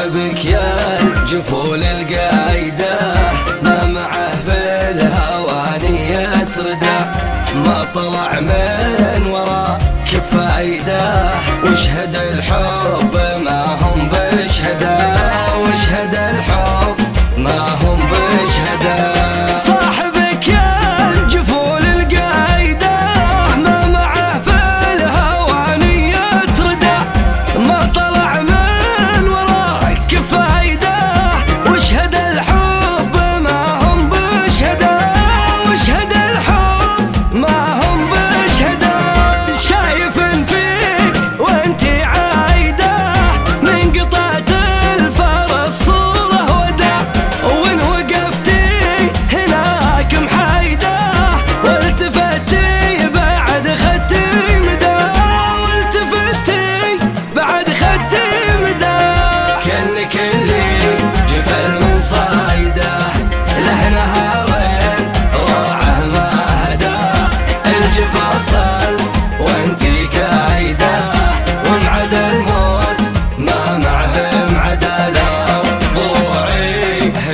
صاحبك يا جفول القايدة ما معه في الهواني يتردى. ما طلع من وراء كفايدة وشهد الحب ما هو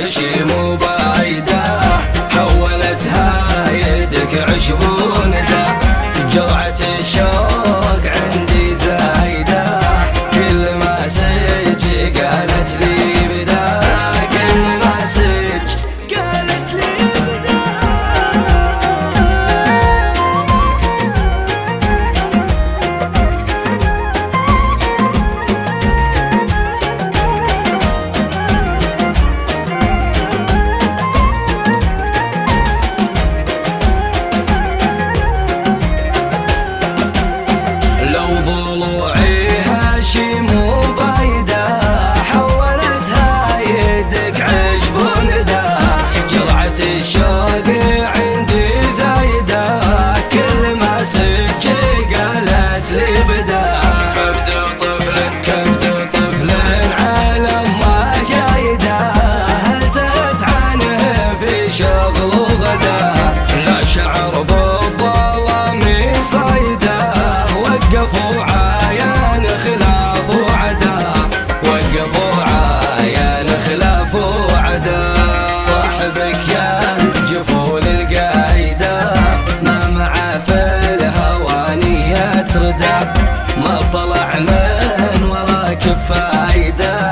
شي مو بعيدة حولتها يدك عشبون ذا جرعة الشوق ما طلع من وراك بفايدة.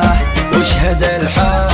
وش هذا الحال